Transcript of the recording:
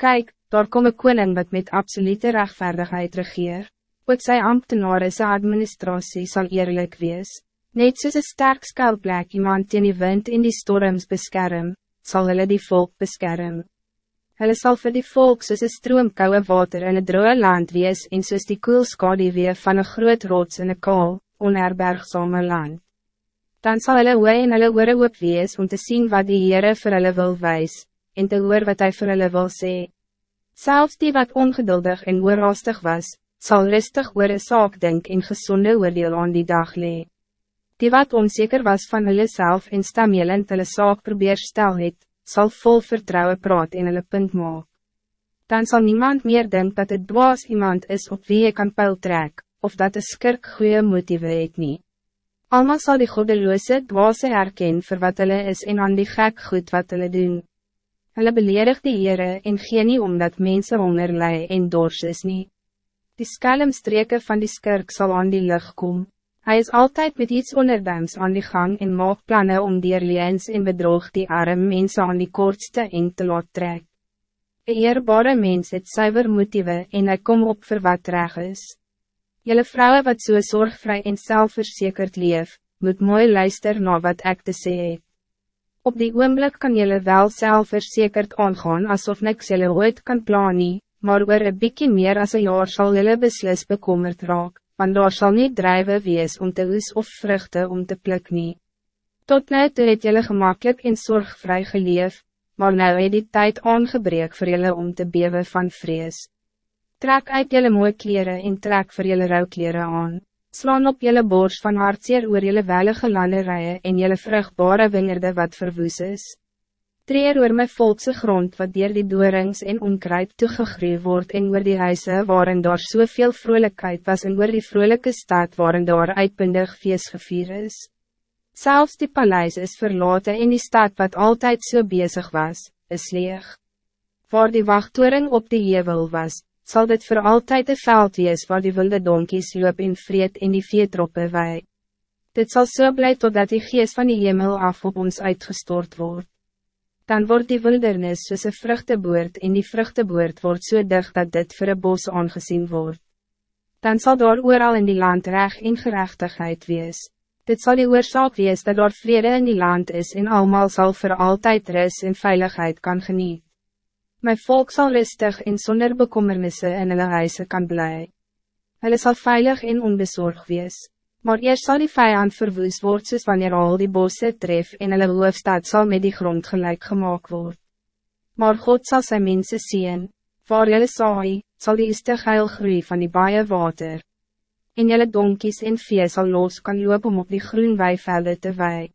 Kijk, daar kom een koning wat met absolute rechtvaardigheid regeer. Ook sy ambtenare sy administratie zal eerlijk wees. Net soos een sterk skuilplek iemand in die wind in die storms beskerm, zal hulle die volk beskerm. Hulle sal vir die volk soos een stroomkouwe water in een droge land wees en soos die koelskadie van een groot rots in een kaal, onherbergsame land dan zal hulle oe en hulle oore oop wees om te zien wat die Heere vir hulle wil wijs, en te hoor wat hij vir hulle wil sê. Zelfs die wat ongeduldig en oorhaastig was, zal rustig oor een saak denk en gezonde oordeel aan die dag lee. Die wat onzeker was van hulle self en stamelend hulle saak probeer stel het, sal vol vertrouwen praat en hulle punt maak. Dan zal niemand meer denken dat het dwaas iemand is op wie je kan pijl trek, of dat de skirk goede motieve het niet. Alma zal die goddeloze dwaase herken voor wat hulle is en aan die gek goed wat hulle doen. Hulle beledig die Heere en gee nie omdat mense honger lei en dors is nie. Die skelmstreke van die skirk zal aan die lucht kom. Hij is altijd met iets onderduims aan die gang en maak plannen om die leens en bedroog die arme mensen aan die kortste en te laat trek. Een eerbare mens het zuiver motieve en hy kom op vir wat reg is. Jelle vrouwen wat so zorgvrij en zelfverzekerd leef, moet mooi luister naar wat ik te sê het. Op die oomblik kan jelle wel zelfverzekerd aangaan alsof niks jelle ooit kan plannen, maar oor een bykie meer als een jaar zal jelle beslis bekommerd raak, want daar zal niet drijven wees om te oes of vruchten om te pluk nie. Tot nu toe het jelle gemakkelijk en zorgvrij geleef, maar nou het die tijd aangebreek voor jelle om te bewe van vrees. Trek uit jullie mooie kleren en trek voor jullie rouwkleren aan. Slaan op jullie borst van hartseer oor jullie wellige landerijen en jullie vruchtbare wingerde wat verwoes is. Treer oor my volkse grond wat dier die doorings en onkruid toegegroeid wordt en oor die huise waarin daar soveel vrolijkheid was en oor die vrolijke stad waarin daar uitbundig feest gevier is. Zelfs die paleis is verlaten in die stad wat altijd zo so bezig was, is leeg. Waar die wachttoring op die hevel was, zal dit voor altijd een veld wees waar die wilde donkies loop in vreed in die veetroppe wei. Dit zal zo so blij totdat die geest van die hemel af op ons uitgestort wordt. Dan wordt die wildernis soos een vruchteboord en die vruchteboord wordt zo so dicht dat dit voor een bos aangezien wordt. Dan zal daar ooral in die land recht en gerechtigheid wees. Dit zal die oorzaak wees dat daar vrede in die land is en allemaal zal voor altijd rust en veiligheid kan genieten. Mijn volk zal rustig en zonder bekommernisse in hulle huise kan bly. Hulle sal veilig en onbezorgd wees. Maar eerst zal die vijand verwoes word soos wanneer al die bosse tref en hulle hoofdstad zal met die grond gelijk gemaakt word. Maar God zal zijn mensen zien. Waar julle saai, zal die istig heil groei van die baie water. En julle donkies en vee sal los kan loop om op die groen weivelde te wei.